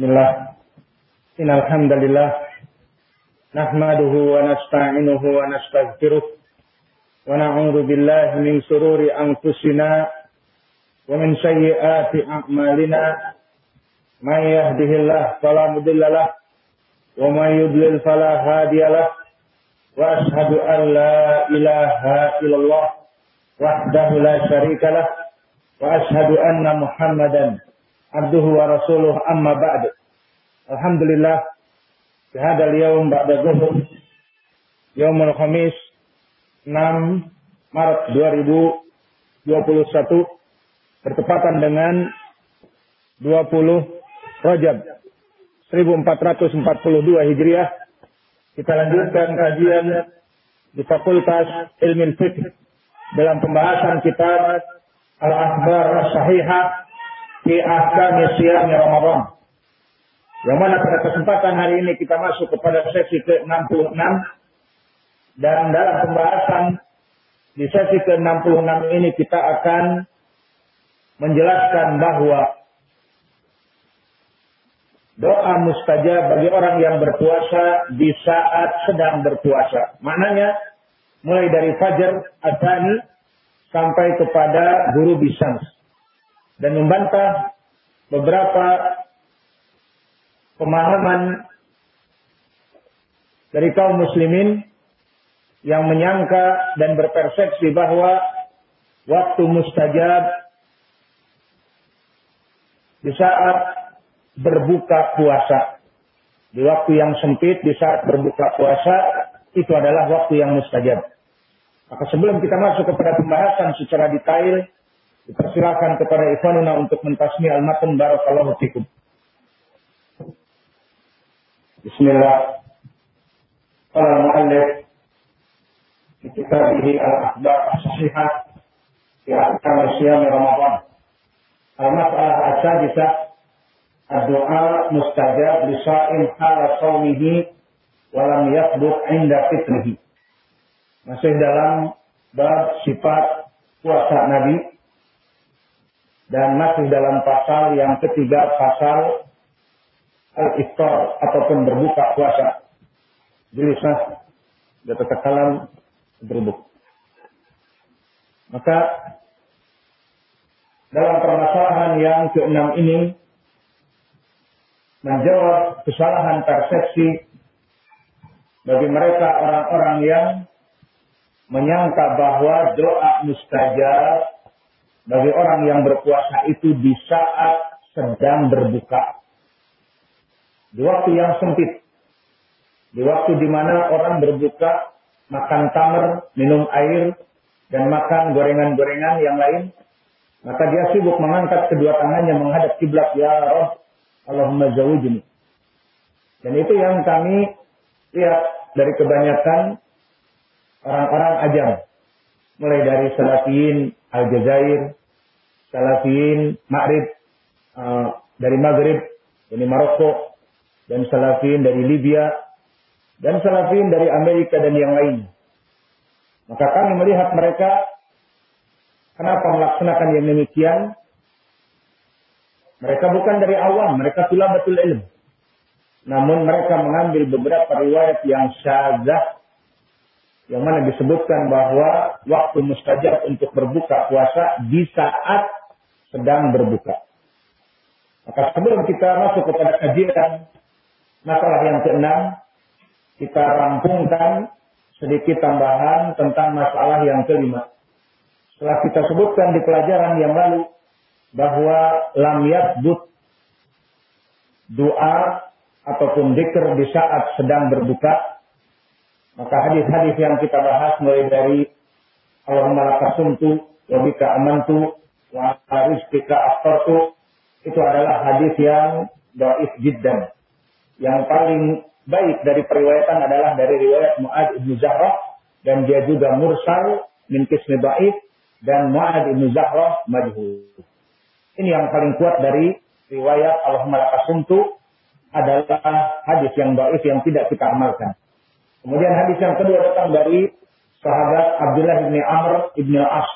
Bismillah. Innal hamdalillah nahmaduhu wa nasta'inuhu wa nastaghfiruh wa na'udzu billahi min shururi anfusina wa min sayyiati a'malina. May yahdihillahu fala mudhillalah wa may yudlil fala hadiyalah wa ashhadu an la ilaha illallah wahdahu la syarikalah wa ashhadu anna muhammadan abduhu wa rasuluh amma ba'd. Alhamdulillah di hadzal yaum ba'da zuhur yaumul khamis 6 Maret 2021 bertepatan dengan 20 Rajab 1442 Hijriah kita lanjutkan kajian di Fakultas Ilmu Fiqh dalam pembahasan kitab Al-Akhbar Sahihah fi ahkami siyami Ramadan. Yang mana pada kesempatan hari ini kita masuk kepada sesi ke-66 dan dalam pembahasan di sesi ke-66 ini kita akan menjelaskan bahwa doa mustajab bagi orang yang berpuasa di saat sedang berpuasa. Maknanya mulai dari fajar atani sampai kepada guru bisans dan membantah beberapa pemahaman dari kaum muslimin yang menyangka dan berpersepsi bahwa waktu mustajab di saat berbuka puasa. Di waktu yang sempit, di saat berbuka puasa, itu adalah waktu yang mustajab. Maka sebelum kita masuk kepada pembahasan secara detail Dipersilakan kepada ikhwanuna untuk mentasmi al-matan barakallahu fikum. Bismillah. Qala muallif fi kitabih al-akhbar as-sahihah fi ahkam siyam Ramadan. Al-mas'alah mustajab li sha'im hala shaumihi wa lam yaqbut 'inda fitrihi. Masih dalam bab sifat puasa Nabi dan masih dalam pasal yang ketiga pasal al-iftar ataupun berbuka puasa. Jelisah data tekalan berbuka. Maka dalam permasalahan yang keenam ini menjawab kesalahan persepsi bagi mereka orang-orang yang menyangka bahwa doa mustajab bagi orang yang berpuasa itu di saat sedang berbuka. Di waktu yang sempit. Di waktu di mana orang berbuka, makan tamar, minum air, dan makan gorengan-gorengan yang lain. Maka dia sibuk mengangkat kedua tangannya menghadap kiblat ya Roh, Allahumma zawujini. Dan itu yang kami lihat dari kebanyakan orang-orang ajam. Mulai dari Salafiyin, Aljazair, Salafin Ma'rib uh, dari Maghrib, ini Maroko, dan Salafin dari Libya, dan Salafin dari Amerika dan yang lain. Maka kami melihat mereka kenapa melaksanakan yang demikian. Mereka bukan dari awam, mereka betul ilmu. Namun mereka mengambil beberapa riwayat yang syazah yang mana disebutkan bahwa waktu mustajab untuk berbuka puasa di saat sedang berbuka. Maka sebelum kita masuk kepada kajian masalah yang keenam, kita rampungkan sedikit tambahan tentang masalah yang kelima. Setelah kita sebutkan di pelajaran yang lalu bahwa lam but doa ataupun dikir di saat sedang berbuka maka hadis-hadis yang kita bahas mulai dari Allahumma lakasumtu wa bika amantu wa rizqika aftartu itu adalah hadis yang dhaif jiddan. Yang paling baik dari periwayatan adalah dari riwayat Mu'ad ibn Zahrah dan dia juga mursal min kismi dhaif dan Mu'ad ibn Zahrah majhul. Ini yang paling kuat dari riwayat Allahumma lakasumtu adalah hadis yang dhaif yang tidak kita amalkan. Kemudian hadis yang kedua datang dari sahabat Abdullah bin Amr bin As.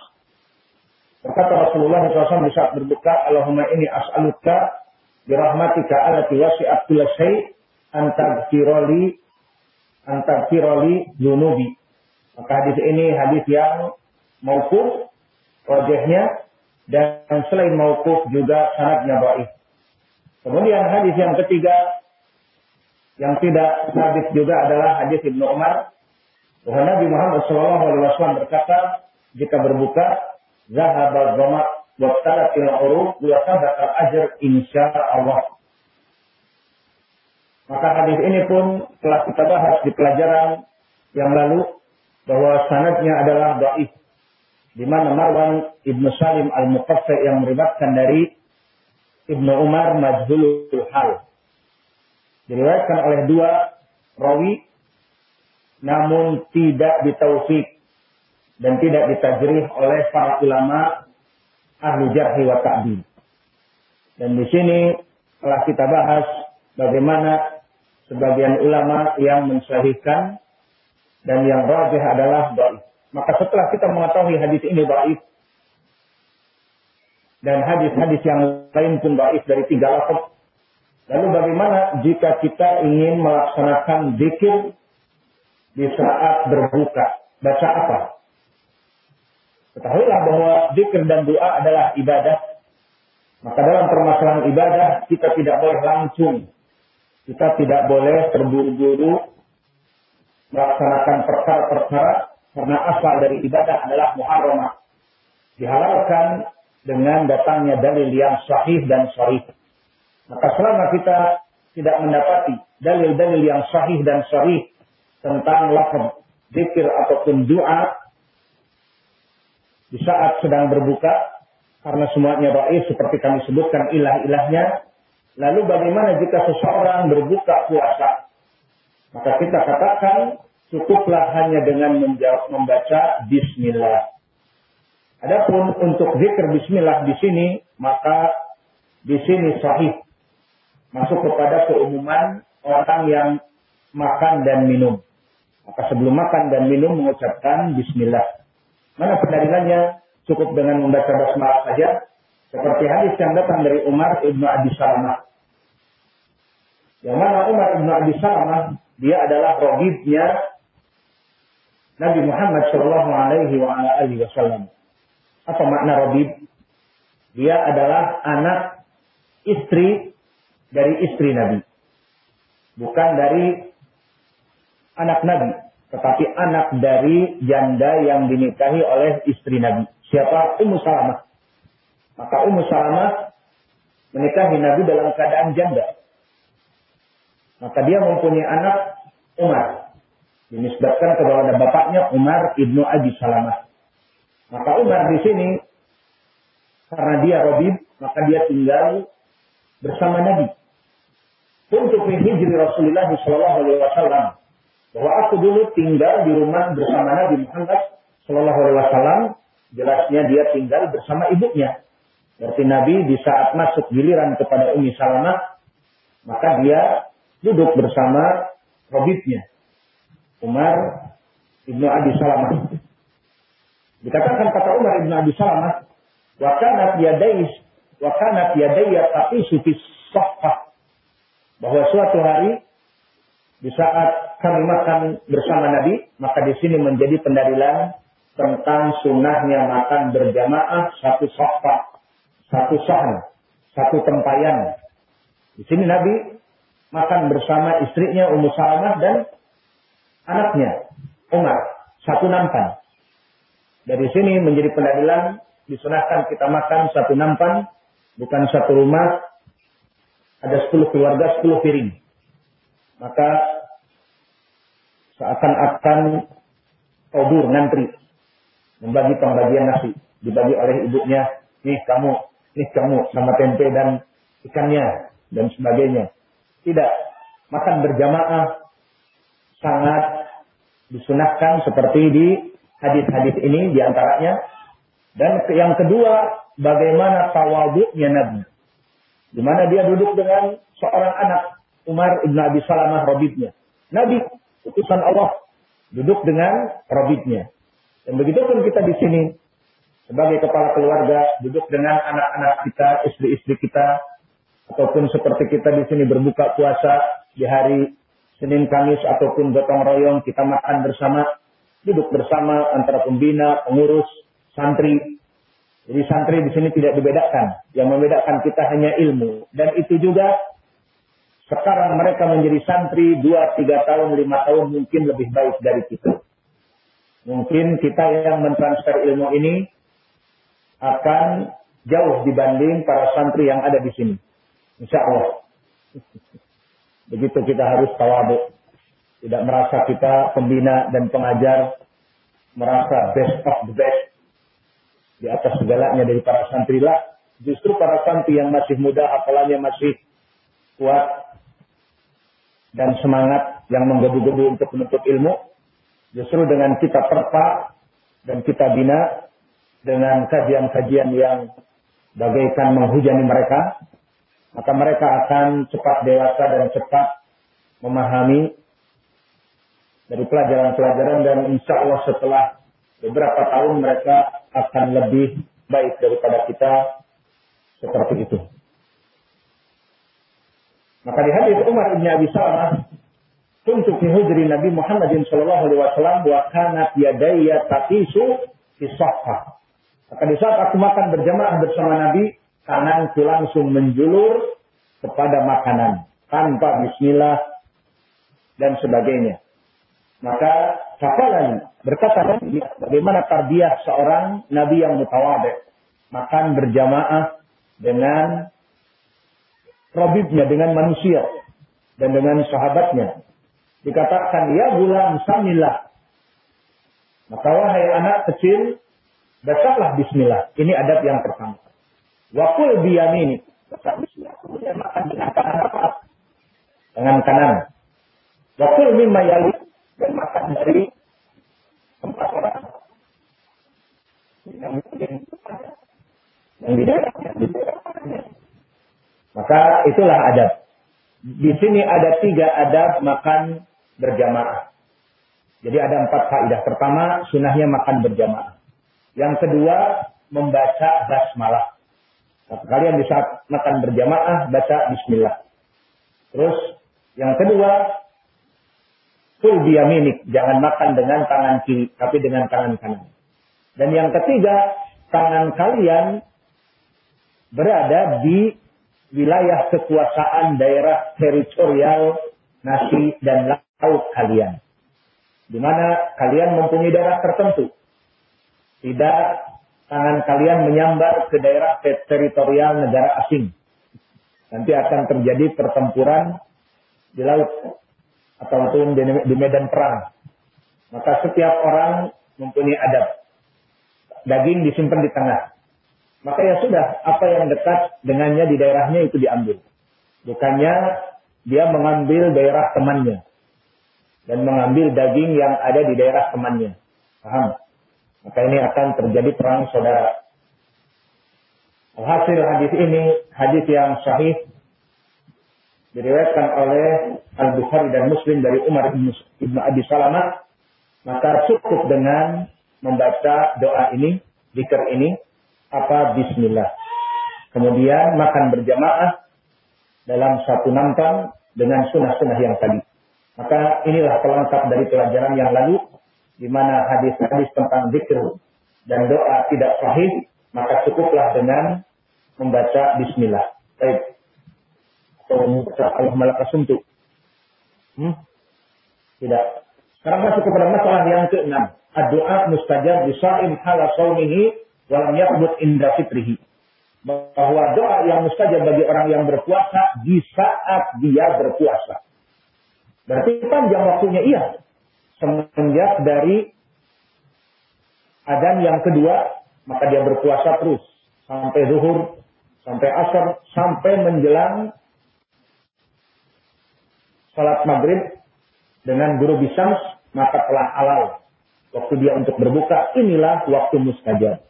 Berkata Rasulullah SAW di saat berbuka, Allahumma ini as'aluka birahmatika alati wasi'at kulla syai' antagfiroli antagfiroli dunubi. Maka hadis ini hadis yang maukuf wajahnya dan selain maukuf juga sanadnya baik. Kemudian hadis yang ketiga yang tidak hadis juga adalah hadis Ibnu Umar bahwa Nabi Muhammad SAW berkata jika berbuka zahaba dhama wa talatil uruf wa sabata ajr insya Allah. Maka hadis ini pun telah kita bahas di pelajaran yang lalu bahwa sanadnya adalah dhaif di mana Marwan Ibnu Salim Al-Muqaffi yang meriwayatkan dari Ibnu Umar majhulul hal. Diriwayatkan oleh dua rawi namun tidak ditaufik dan tidak ditajrih oleh para ulama ahli jarhi wa ta'dil. Dan di sini telah kita bahas bagaimana sebagian ulama yang mensahihkan dan yang rajih adalah dhaif. Maka setelah kita mengetahui hadis ini dhaif dan hadis-hadis yang lain pun dhaif dari tiga lafaz, lalu bagaimana jika kita ingin melaksanakan zikir di saat berbuka? Baca apa? Ketahuilah bahwa zikir dan doa adalah ibadah. Maka dalam permasalahan ibadah kita tidak boleh langsung. Kita tidak boleh terburu-buru melaksanakan perkara-perkara karena asal dari ibadah adalah muharramah. Dihalalkan dengan datangnya dalil yang sahih dan sahih. Maka selama kita tidak mendapati dalil-dalil yang sahih dan sahih tentang lafaz zikir ataupun doa di saat sedang berbuka karena semuanya baik seperti kami sebutkan ilah-ilahnya lalu bagaimana jika seseorang berbuka puasa? Maka kita katakan cukuplah hanya dengan menjawab, membaca bismillah. Adapun untuk zikir bismillah di sini maka di sini sahih. Masuk kepada keumuman orang yang makan dan minum. Maka sebelum makan dan minum mengucapkan bismillah. Mana pendalilannya? Cukup dengan membaca basmalah saja. Seperti hadis yang datang dari Umar ibnu Abi Salamah. Yang mana Umar ibnu Abi Salamah, dia adalah rohibnya Nabi Muhammad Shallallahu Alaihi Wasallam. Apa makna rohib? Dia adalah anak istri dari istri Nabi. Bukan dari anak Nabi, tetapi anak dari janda yang dinikahi oleh istri Nabi. Siapa? Ummu Salamah. Maka Ummu Salamah menikahi Nabi dalam keadaan janda. Maka dia mempunyai anak Umar. Dinisbatkan kepada bapaknya Umar ibnu Abi Salamah. Maka Umar di sini karena dia Robib, maka dia tinggal bersama Nabi. Untuk hijri Rasulullah Shallallahu Alaihi Wasallam bahwa aku dulu tinggal di rumah bersama Nabi Muhammad Shallallahu Alaihi Wasallam. Jelasnya dia tinggal bersama ibunya. Berarti Nabi di saat masuk giliran kepada Umi Salamah, maka dia duduk bersama Robitnya, Umar ibnu Abi Salamah. Dikatakan kata Umar ibnu Abi Salamah, wakanat yadais, wakanat yadaya tapi sufi Bahwa suatu hari di saat kami makan bersama Nabi, maka di sini menjadi pendalilan tentang sunnahnya makan berjamaah satu sofa, satu sahan, satu tempayan. Di sini Nabi makan bersama istrinya Ummu Salamah dan anaknya Umar, satu nampan. Dari sini menjadi pendalilan disunahkan kita makan satu nampan, bukan satu rumah, ada sepuluh keluarga, sepuluh piring maka seakan-akan obur ngantri. Membagi pembagian nasi. Dibagi oleh ibunya. Nih kamu nih kamu sama tempe dan ikannya dan sebagainya. Tidak. Makan berjamaah sangat disunahkan seperti di hadis-hadis ini di antaranya. Dan yang kedua bagaimana tawaduknya Nabi? Di mana dia duduk dengan seorang anak Umar ibn Abi Salamah robitnya. Nabi utusan Allah duduk dengan robitnya. Dan begitu pun kita di sini sebagai kepala keluarga duduk dengan anak-anak kita, istri-istri kita, ataupun seperti kita di sini berbuka puasa di hari Senin Kamis ataupun gotong royong kita makan bersama, duduk bersama antara pembina, pengurus, santri. Jadi santri di sini tidak dibedakan. Yang membedakan kita hanya ilmu. Dan itu juga sekarang mereka menjadi santri 2, 3 tahun, 5 tahun mungkin lebih baik dari kita. Mungkin kita yang mentransfer ilmu ini akan jauh dibanding para santri yang ada di sini. Insya Allah. Begitu kita harus tawadu. Tidak merasa kita pembina dan pengajar merasa best of the best di atas segalanya dari para santri lah. Justru para santri yang masih muda, apalagi masih kuat dan semangat yang menggebu-gebu untuk menuntut ilmu, justru dengan kita terpa dan kita bina dengan kajian-kajian yang bagaikan menghujani mereka, maka mereka akan cepat dewasa dan cepat memahami dari pelajaran-pelajaran dan insya Allah setelah beberapa tahun mereka akan lebih baik daripada kita seperti itu. Maka di hadis Umar bin Abi Salamah, "Kuntu fi hujri Nabi Muhammad sallallahu alaihi wasallam wa kanat yadayya taqisu fi Maka di saat aku makan berjamaah bersama Nabi, tanganku langsung menjulur kepada makanan tanpa bismillah dan sebagainya. Maka kafalan berkata bagaimana tarbiyah seorang Nabi yang mutawabih. Makan berjamaah dengan Robibnya dengan manusia dan dengan sahabatnya. Dikatakan, ya bulan samillah. Maka wahai anak kecil, bacalah bismillah. Ini adab yang pertama. Wakul biyamini. Baca bismillah. Dengan kanan apa? Dengan kanan. Wakul mimma yali. Dan makan dari empat orang. Yang yang di daerahnya, di daerahnya. Maka itulah adab. Di sini ada tiga adab makan berjamaah. Jadi ada empat kaidah. Pertama, sunahnya makan berjamaah. Yang kedua, membaca basmalah. Kalian di saat makan berjamaah, baca bismillah. Terus, yang kedua, full biyaminik. Jangan makan dengan tangan kiri, tapi dengan tangan kanan. Dan yang ketiga, tangan kalian berada di wilayah kekuasaan daerah teritorial nasi dan laut kalian. Di mana kalian mempunyai daerah tertentu. Tidak tangan kalian menyambar ke daerah teritorial negara asing. Nanti akan terjadi pertempuran di laut ataupun di medan perang. Maka setiap orang mempunyai adab. Daging disimpan di tengah maka ya sudah, apa yang dekat dengannya di daerahnya itu diambil. Bukannya dia mengambil daerah temannya. Dan mengambil daging yang ada di daerah temannya. Paham? Maka ini akan terjadi perang saudara. Hasil hadis ini, hadis yang sahih, diriwayatkan oleh Al-Bukhari dan Muslim dari Umar ibn Abi Salamah, maka cukup dengan membaca doa ini, zikir ini, apa bismillah. Kemudian makan berjamaah dalam satu nampan dengan sunnah-sunnah yang tadi. Maka inilah pelengkap dari pelajaran yang lalu di mana hadis-hadis tentang zikir dan doa tidak sahih, maka cukuplah dengan membaca bismillah. Baik. Atau membaca Allahumma lakasumtu. Hmm? Tidak. Sekarang masuk kepada masalah yang keenam. Doa mustajab bisa'im hala sawmihi walam yakbut indra fitrihi. Bahwa doa yang mustajab bagi orang yang berpuasa di saat dia berpuasa. Berarti panjang waktunya iya. Semenjak dari adan yang kedua, maka dia berpuasa terus. Sampai zuhur, sampai asar, sampai menjelang salat maghrib dengan guru bisams, maka telah halal. Waktu dia untuk berbuka, inilah waktu mustajab.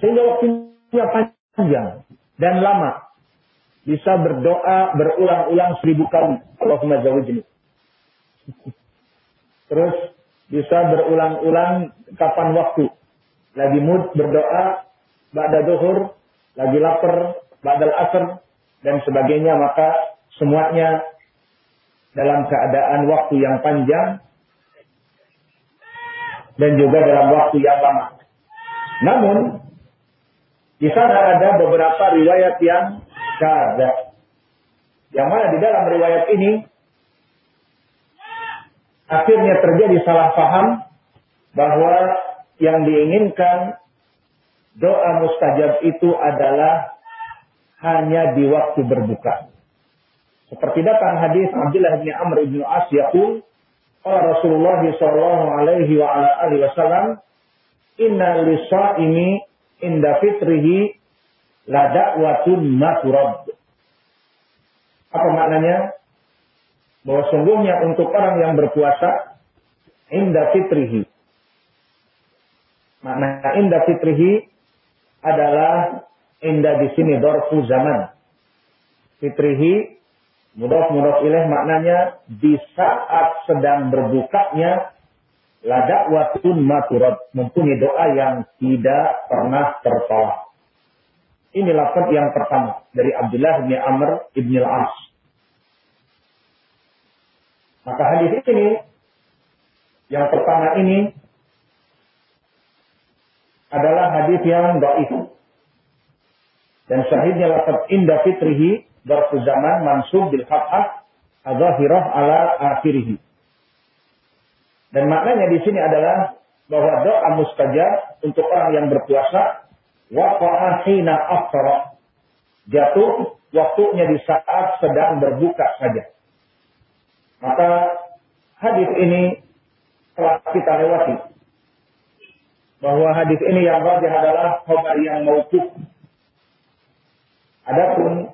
Sehingga waktunya panjang dan lama. Bisa berdoa berulang-ulang seribu kali. Allahumma zawajni. Terus bisa berulang-ulang kapan waktu. Lagi mood berdoa, ba'da duhur, lagi lapar, ba'dal asr, dan sebagainya maka semuanya dalam keadaan waktu yang panjang dan juga dalam waktu yang lama. Namun di sana ada beberapa riwayat yang kada. Yang mana di dalam riwayat ini akhirnya terjadi salah paham bahwa yang diinginkan doa mustajab itu adalah hanya di waktu berbuka. Seperti datang hadis Abdullah bin Amr bin As yaqul Rasulullah sallallahu alaihi wa ala alihi wasallam inna inda fitrihi la da'watun maturab. Apa maknanya? Bahwa sungguhnya untuk orang yang berpuasa inda fitrihi. Makna inda fitrihi adalah inda di sini dorfu zaman. Fitrihi mudaf mudaf ilaih maknanya di saat sedang berbukanya ladak watun maturat mempunyai doa yang tidak pernah tertolak. Ini lafaz yang pertama dari Abdullah bin Amr ibn al-As. Maka hadis ini yang pertama ini adalah hadis yang dhaif. Dan syahidnya lafaz inda fitrihi darfu zaman mansub bil fathah adzahirah ala akhirih. Dan maknanya di sini adalah bahwa doa mustajab untuk orang yang berpuasa waqa'a hina. Jatuh waktunya di saat sedang berbuka saja. Maka hadis ini telah kita lewati. Bahwa hadis ini yang wajah adalah khobar yang maukuf. Adapun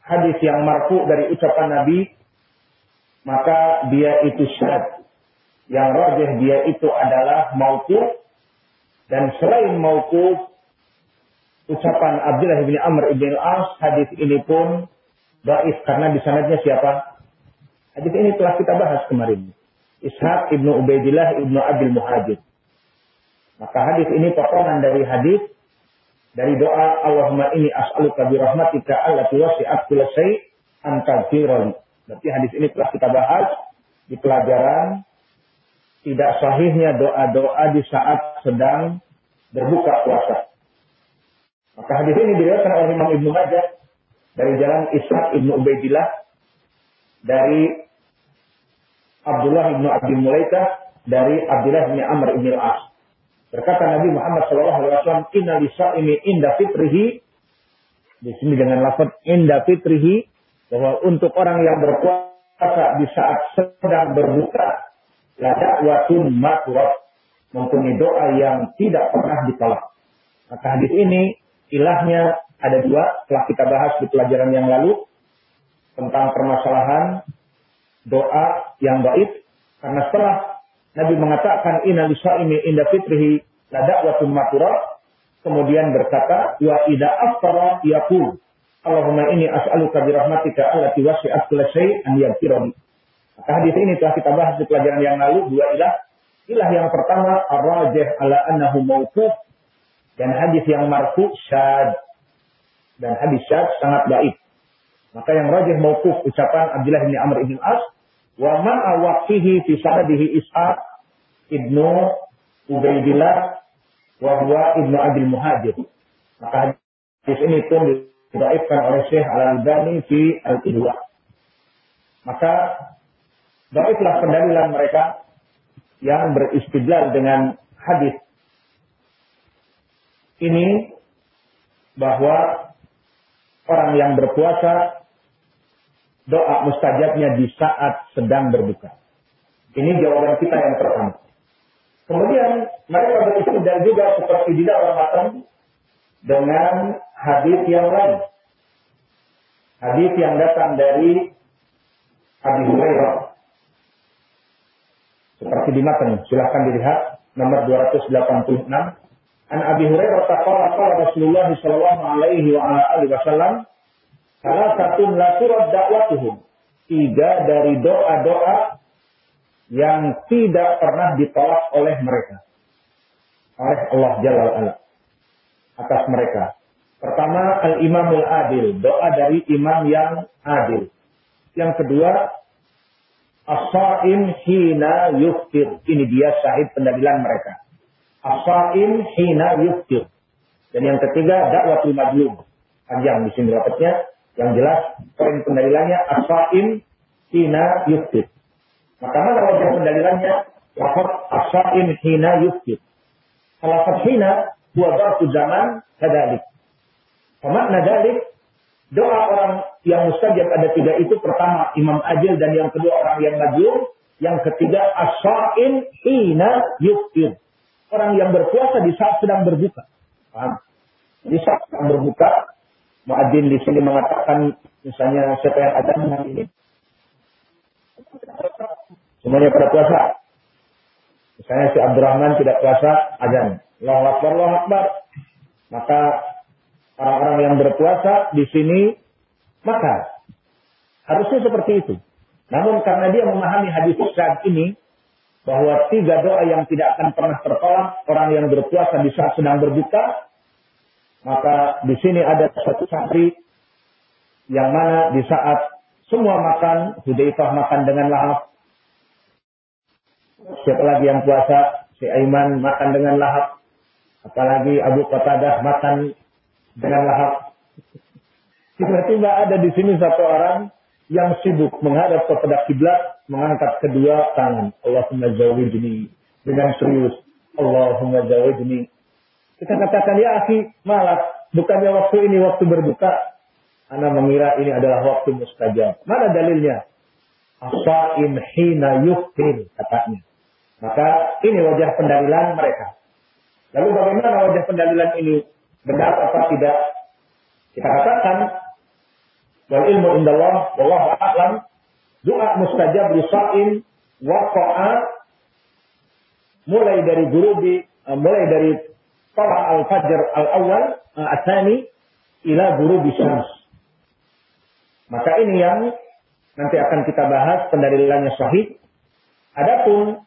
hadis yang marfu dari ucapan Nabi, maka dia itu syad. Yang rajih dia itu adalah maukuf dan selain maukuf ucapan Abdullah bin Amr bin Al-As hadis ini pun baik karena di sanadnya siapa? Hadis ini telah kita bahas kemarin. Ishaq ibnu Ubaidillah ibnu Abil Muhajir. Maka hadis ini potongan dari hadis dari doa Allahumma ini as'aluka bi rahmatika allati wasi'at kulla syai' anta Berarti hadis ini telah kita bahas di pelajaran tidak sahihnya doa-doa di saat sedang berbuka puasa. Maka hadis ini diriwayatkan oleh Imam Ibnu Majah dari jalan Ishaq Ibnu Ubaidillah dari Abdullah Ibnu Abi Mulaika dari Abdullah bin Amr bin Al-As. Berkata Nabi Muhammad SAW, Inna ini inda fitrihi. Di sini dengan lafaz inda fitrihi. Bahwa untuk orang yang berpuasa di saat sedang berbuka. La da'watun maturat. Mempunyai doa yang tidak pernah ditolak. Maka hadis ini ilahnya ada dua. Telah kita bahas di pelajaran yang lalu. Tentang permasalahan doa yang baik. Karena setelah Nabi mengatakan inna ini inda fitrihi la da'watun matura. Kemudian berkata wa ida aftara yaqul Allahumma ini as'aluka bi rahmatika allati wasi'at kulla syai' an yaghfirani. Maka hadis ini telah kita bahas di pelajaran yang lalu dua ilah. Ilah yang pertama ar-rajih ala annahu mauquf dan hadis yang marfu syad. Dan hadis syad sangat baik. Maka yang rajih mauquf ucapan Abdullah bin Amr bin As wa ma'a waqfihi fi sanadihi Ishaq ibnu Ubaidillah wa huwa ibnu Abil Muhajir. Maka hadis ini pun diraifkan oleh Syekh Al-Albani fi Al-Idwa. Maka baiklah pendalilan mereka yang beristidlal dengan hadis ini bahwa orang yang berpuasa doa mustajabnya di saat sedang berbuka. Ini jawaban kita yang pertama. Kemudian mereka beristidlal juga seperti di dalam matang dengan hadis yang lain. Hadis yang datang dari Abi Hurairah. Seperti di matan, silahkan dilihat nomor 286. An Abi Hurairah qala qala Rasulullah sallallahu alaihi wa ala alihi wasallam Salah satu la surat dakwatuhum. Tiga dari doa-doa yang tidak pernah ditolak oleh mereka. Oleh Allah Jalla wa'ala. Atas mereka. Pertama, al-imamul adil. Doa dari imam yang adil. Yang kedua, as-sa'im hina yuftir. Ini dia syahid pendalilan mereka. As-sa'im hina yuftir. Dan yang ketiga, dakwatul madlum. Panjang di sini rapatnya. Yang jelas, poin pendalilannya, as-sa'im hina yuftir. Maka mana wajah pendalilannya? Lafaz as-sa'im hina yuftir. Lafaz hina, buat waktu zaman, kadalik. Makna dalik, doa orang yang mustajab ada tiga itu pertama imam adil dan yang kedua orang yang majur, yang ketiga asain hina yuftir. Orang yang berpuasa di saat sedang berbuka. Di saat sedang berbuka, muadzin di sini mengatakan misalnya siapa yang ada hari ini? Semuanya pada puasa. Misalnya si Abdurrahman tidak puasa, azan. Allahu Akbar, Allahu Akbar. Maka orang-orang yang berpuasa di sini maka harusnya seperti itu. Namun karena dia memahami hadis saat ini bahwa tiga doa yang tidak akan pernah tertolak orang yang berpuasa di saat sedang berbuka, maka di sini ada satu santri yang mana di saat semua makan, Hudaifah makan dengan lahap. Siapa lagi yang puasa? Si Aiman makan dengan lahap. Apalagi Abu Qatadah makan dengan lahap. Tiba-tiba ada di sini satu orang yang sibuk menghadap kepada kiblat, mengangkat kedua tangan. Allahumma zawidni dengan serius. Allahumma zawidni. Kita katakan ya akhi, malas. Bukannya waktu ini waktu berbuka. Anda mengira ini adalah waktu mustajab. Mana dalilnya? Asa'in hina yuftir, katanya. Maka ini wajah pendalilan mereka. Lalu bagaimana wajah pendalilan ini? Benar atau tidak. Kita katakan wal ilmu indallah wallahu a'lam doa mustajab li sha'in waqa'a mulai dari gurubi uh, mulai dari tala al-fajr al-awwal uh, asani ila gurubi syams. Maka ini yang nanti akan kita bahas pendalilannya sahih. Adapun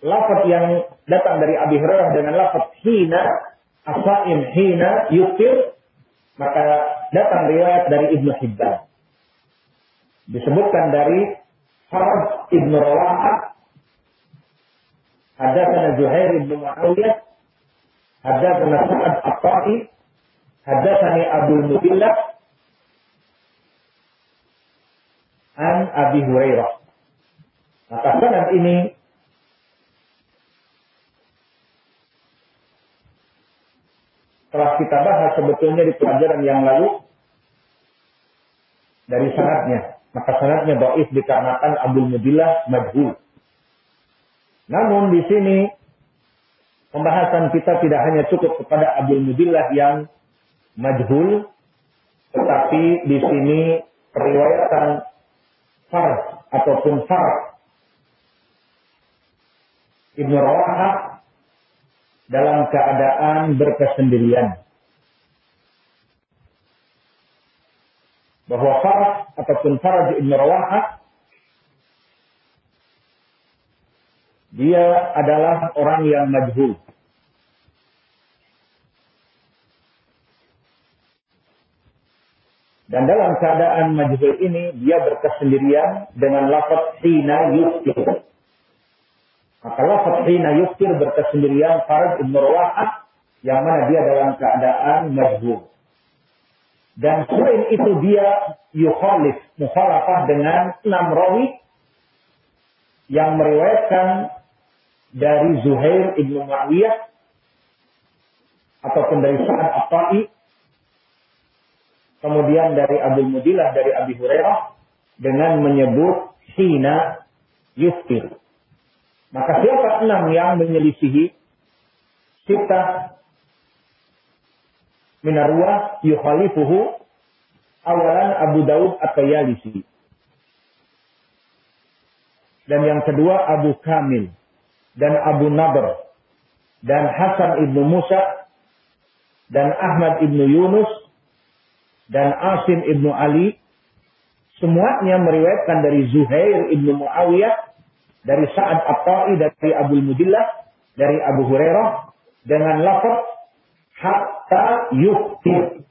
lafaz yang datang dari Abi Hurairah dengan lafaz hina asaim hina yukir. Maka datang riwayat dari Ibnu Hibban. Disebutkan dari Farad Ibnu Rawaha. Hadatsana Zuhair bin Muawiyah. Hadatsana Sa'ad At-Ta'i Hadatsani Abu Mubillah. An Abi Hurairah. Maka sanad ini telah kita bahas sebetulnya di pelajaran yang lalu dari sanatnya. Maka sanatnya doif dikarenakan Abdul Mudillah majhul. Namun di sini pembahasan kita tidak hanya cukup kepada Abdul Mudillah yang majhul, tetapi di sini periwayatan far ataupun far Ibnu Rawahah dalam keadaan berkesendirian. Bahwa Farah ataupun Faraj Ibn Rawaha dia adalah orang yang majhul. Dan dalam keadaan majhul ini dia berkesendirian dengan lafaz hina yustir. Maka lafaz hina yuftir berkesendirian Farad ibn Rawahah yang mana dia dalam keadaan majhul. Dan selain itu dia yukhalif, mukhalafah dengan enam rawi yang meriwayatkan dari Zuhair ibn Muawiyah ataupun dari Sa'ad At-Ta'i kemudian dari Abu Mudilah dari Abi Hurairah dengan menyebut hina yuftir. Maka siapa enam yang menyelisihi kita minarwa yukhalifuhu awalan Abu Daud atau Yalisi. Dan yang kedua Abu Kamil dan Abu Nabr dan Hasan ibnu Musa dan Ahmad ibnu Yunus dan Asim ibnu Ali semuanya meriwayatkan dari Zuhair ibnu Muawiyah dari Sa'ad At-Ta'i dari Abu Mudillah dari Abu Hurairah dengan lafaz hatta yuftir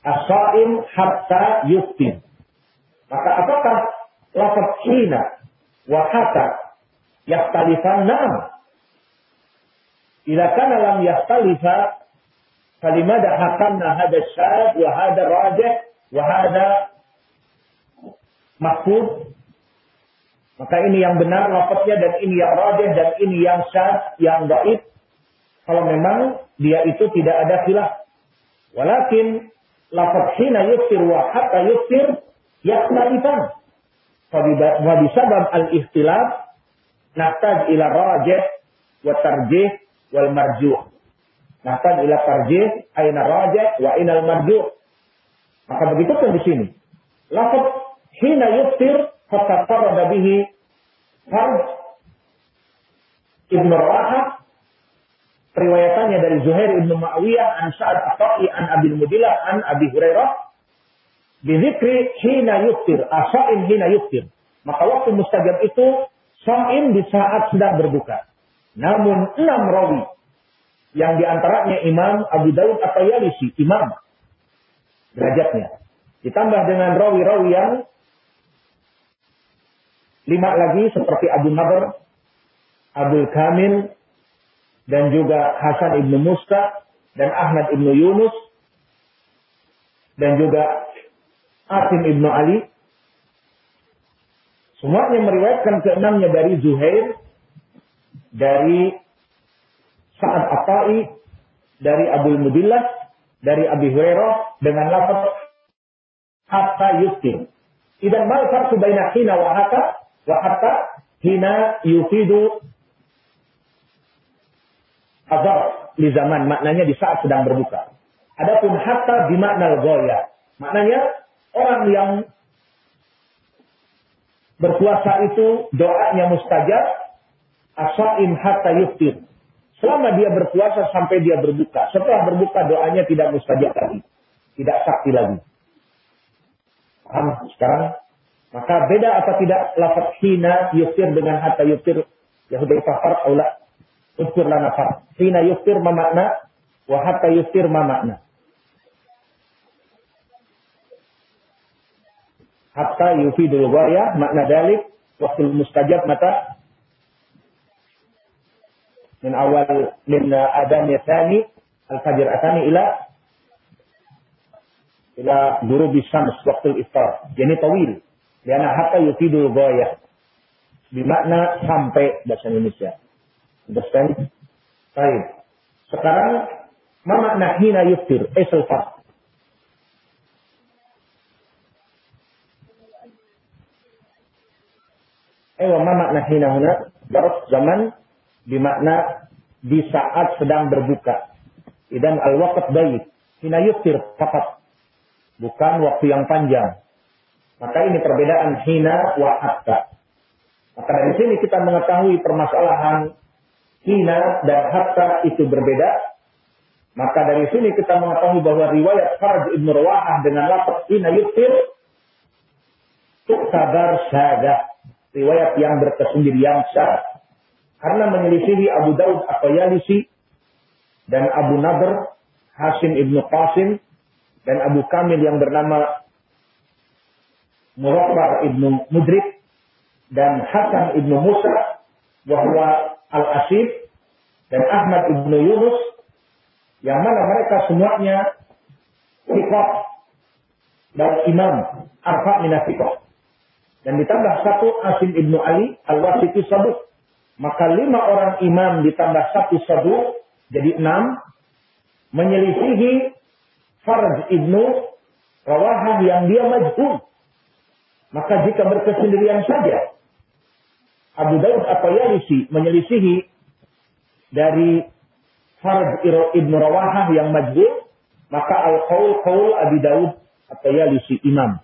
As-sa'im hatta yuftir. Maka apakah lafaz hina wa hatta yaktalifan? Naam. Ila kana lam yaktalifa falimada hakamna hada syad wa hada rajih wa hada mahfud maka ini yang benar lafaznya dan ini yang rajih dan ini yang syad, yang dhaif. Kalau memang dia itu tidak ada khilaf. Walakin lafaz hina yuftir wa hatta yuftir yaktalifan. Wa bisabab al-ikhtilaf nahtaj ila rajih wa tarjih wal marjuh. Nahtaj ila tarjih aina rajih wa aina al marjuh. Maka begitu pun di sini. Lafaz hina yuftir fatafarrada bihi Harb Ibnu riwayatannya dari Zuhair Ibnu Ma'awiyah an Sa'ad Ata'i an Abil Mudilah an Abi Hurairah. Bizikri hina yuftir asain hina yuftir. Maka waktu mustajab itu saim di saat sedang berbuka. Namun enam rawi. Yang di antaranya Imam Abu Daud atau Yalisi imam derajatnya. Ditambah dengan rawi-rawi yang Lima lagi seperti Abu Nadr, Abdul Kamil, dan juga Hasan ibnu Musta, dan Ahmad ibnu Yunus, dan juga Asim ibnu Ali. Semuanya meriwayatkan keenamnya dari Zuhair, dari Sa'ad Atai, dari Abu Mudillah, dari Abi Hurairah dengan lafaz hatta yustin. Idan mal farqu baina hina wa hatta hatta hina yufidu azar di zaman maknanya di saat sedang berbuka. Adapun hatta di makna goya. Maknanya orang yang berpuasa itu doanya mustajab asaim hatta yuftir. Selama dia berpuasa sampai dia berbuka. Setelah berbuka doanya tidak mustajab lagi. Tidak sakti lagi. Paham sekarang? Maka beda apa tidak lafaz hina yuftir dengan hatta yuftir Yahudi kafar aula ukur lana far. Hina yuftir ma makna wa hatta yuftir ma makna. Hatta yufidul ghaya makna dalik waktu mustajab mata min awal min adam yasani al-fajr asani ila ila guru bisams waktu iftar. Jadi tawil. Karena hatta yufidul goya. Bermakna sampai bahasa Indonesia. Understand? Baik. Sekarang, ma makna hina yuftir? Esel fas. Eh, ma makna hina huna? Darus zaman bermakna di saat sedang berbuka. Dan al-waqt baik. Hina yuftir fakat. Bukan waktu yang panjang. Maka ini perbedaan hina wa hatta. Maka dari sini kita mengetahui permasalahan hina dan hatta itu berbeda. Maka dari sini kita mengetahui bahwa riwayat Faraj Ibn Rawahah dengan lafaz hina yuktir tuktabar syahadah. Riwayat yang berkesendirian syah. Karena menyelisihi Abu Daud atau Yalisi dan Abu Nadr, Hasim Ibn Qasim, dan Abu Kamil yang bernama Murabbar ibnu Mudrik dan Hasan ibnu Musa bahwa Al-Asib dan Ahmad ibnu Yunus yang mana mereka semuanya sikap dan imam arfa minafikah dan ditambah satu Asim ibnu Ali al-Wasiti Sabuk maka lima orang imam ditambah satu Sabuk jadi enam menyelisihi Farj ibnu Rawahah yang dia majhul maka jika berkesendirian saja Abu Daud atau Yalisi menyelisihi dari Farad Ibn Rawahah yang majbur, maka al-qaul qaul Abi Daud atau Yalisi imam.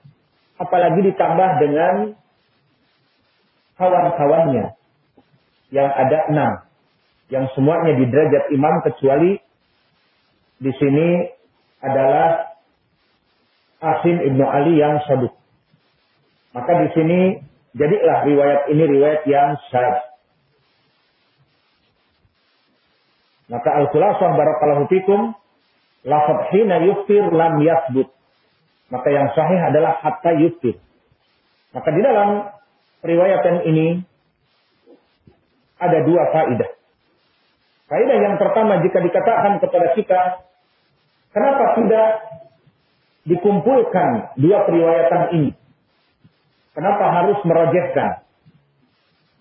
Apalagi ditambah dengan kawan-kawannya yang ada enam. Yang semuanya di derajat imam kecuali di sini adalah Asim Ibnu Ali yang saduk. Maka di sini jadilah riwayat ini riwayat yang sahih. Maka al-khulasah barakallahu fikum lafaz hina yuftir lam yathbut Maka yang sahih adalah hatta yuftir. Maka di dalam riwayatan ini ada dua faidah. Faidah yang pertama jika dikatakan kepada kita, kenapa tidak dikumpulkan dua periwayatan ini? Kenapa harus merojehkan?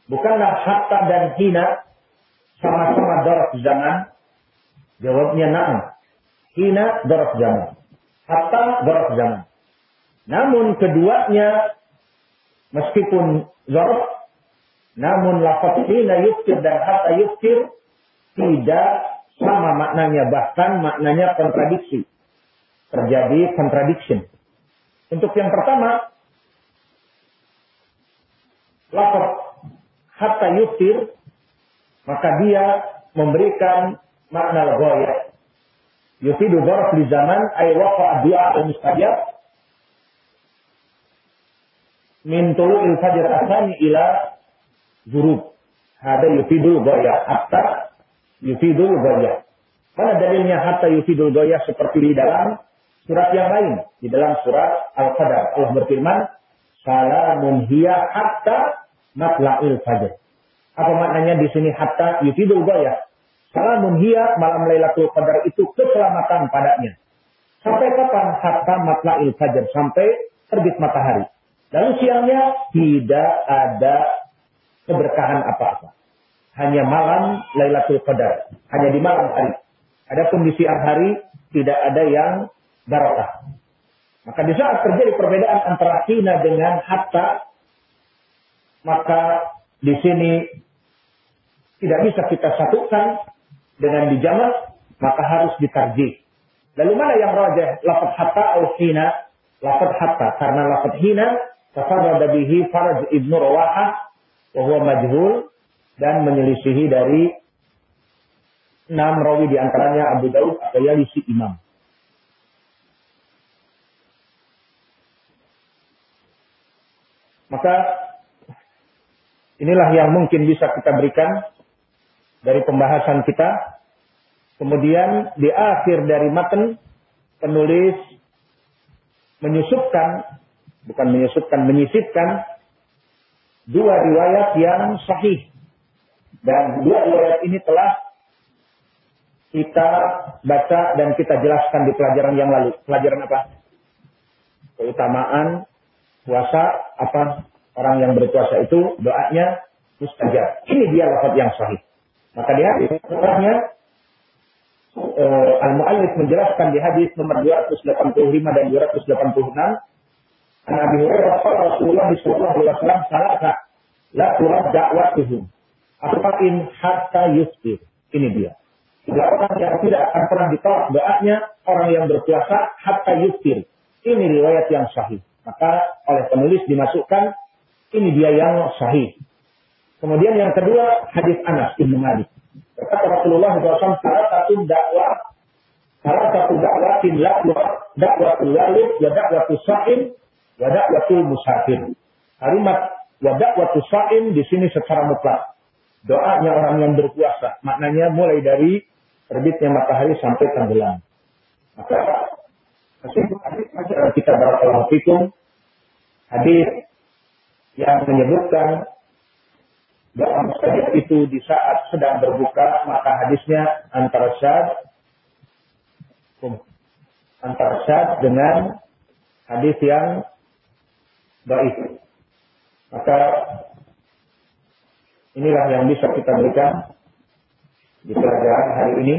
Bukanlah hatta dan hina sama-sama darah zaman? Jawabnya na'am. Hina darah zaman. Hatta darah zaman. Namun keduanya meskipun zarf namun lafaz hina yuftir dan hatta yuftir tidak sama maknanya bahkan maknanya kontradiksi terjadi contradiction untuk yang pertama lafaz hatta yuftir maka dia memberikan makna ghaya yufidu dzarf di zaman ay waqa du'a al-mustajab min tulu'il fajr asani ila zurub. Hada yufidul goyah. Hatta yufidul goyah. Mana dalilnya hatta yufidul goyah seperti di dalam surat yang lain. Di dalam surat Al-Qadar. Allah berfirman, Salamun hiya hatta matla'il fajr. Apa maknanya di sini hatta yufidul goyah? Salamun hiya malam Lailatul Qadar itu keselamatan padanya. Sampai kapan? Hatta matla'il fajr. Sampai terbit matahari. Lalu siangnya tidak ada keberkahan apa-apa. Hanya malam Lailatul Qadar. Hanya di malam hari. Adapun di siang hari tidak ada yang barokah. Maka di saat terjadi perbedaan antara hina dengan hatta, maka di sini tidak bisa kita satukan dengan dijamak, maka harus ditarjih. Lalu mana yang rajah? Lafad hatta atau hina? Lafad hatta. Karena lafad hina, tafarrada bihi Faraj ibnu Rawahah bahwa majhul dan menyelisihi dari enam rawi di antaranya Abu Daud atau Yalisi Imam. Maka inilah yang mungkin bisa kita berikan dari pembahasan kita. Kemudian di akhir dari matan penulis menyusupkan, bukan menyusupkan, menyisipkan dua riwayat yang sahih. Dan dua riwayat ini telah kita baca dan kita jelaskan di pelajaran yang lalu. Pelajaran apa? Keutamaan puasa apa? Orang yang berpuasa itu doanya mustajab. Ini dia lafaz yang sahih. Maka dia setelahnya uh, Al-Mu'allif menjelaskan di hadis nomor 285 dan 286 An Abi Hurairah qala Rasulullah sallallahu alaihi wasallam salasa la turad da'watuhum. Afain hatta yusbir. Ini dia. Tiga orang yang tidak akan pernah ditolak doanya orang yang berpuasa hatta yusbir. Ini riwayat yang sahih. Maka oleh penulis dimasukkan ini dia yang sahih. Kemudian yang kedua hadis Anas bin Malik. Kata Rasulullah SAW salah satu dakwah salah satu dakwah dakwatul walid ya dakwatul sa'im Wadak waktu musafir. Kalimat wadak waktu saim di sini secara mutlak. Doanya orang yang berpuasa. Maknanya mulai dari terbitnya matahari sampai tenggelam. Maka hadis kita barakallahu fikum hadis yang menyebutkan doa mustajab itu di saat sedang berbuka maka hadisnya antara syad antara syad dengan hadis yang baik. Maka inilah yang bisa kita berikan di pelajaran hari ini.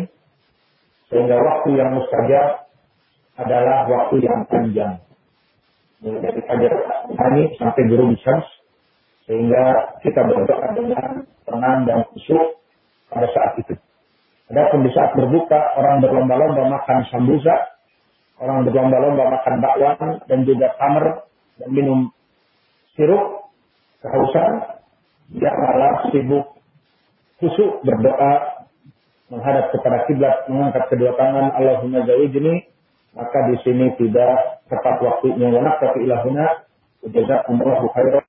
Sehingga waktu yang mustajab adalah waktu yang panjang. Dari fajar ini sampai guru bisa sehingga kita berdoa dengan tenang dan khusyuk pada saat itu. Adapun di saat berbuka orang berlomba-lomba makan sambusa, orang berlomba-lomba makan bakwan dan juga tamar dan minum sirup, kehausan, dia malah sibuk khusyuk berdoa menghadap kepada kiblat mengangkat kedua tangan Allahumma zawijni maka di sini tidak tepat waktunya. Wa naqta ilahuna. Jazakumullahu khairan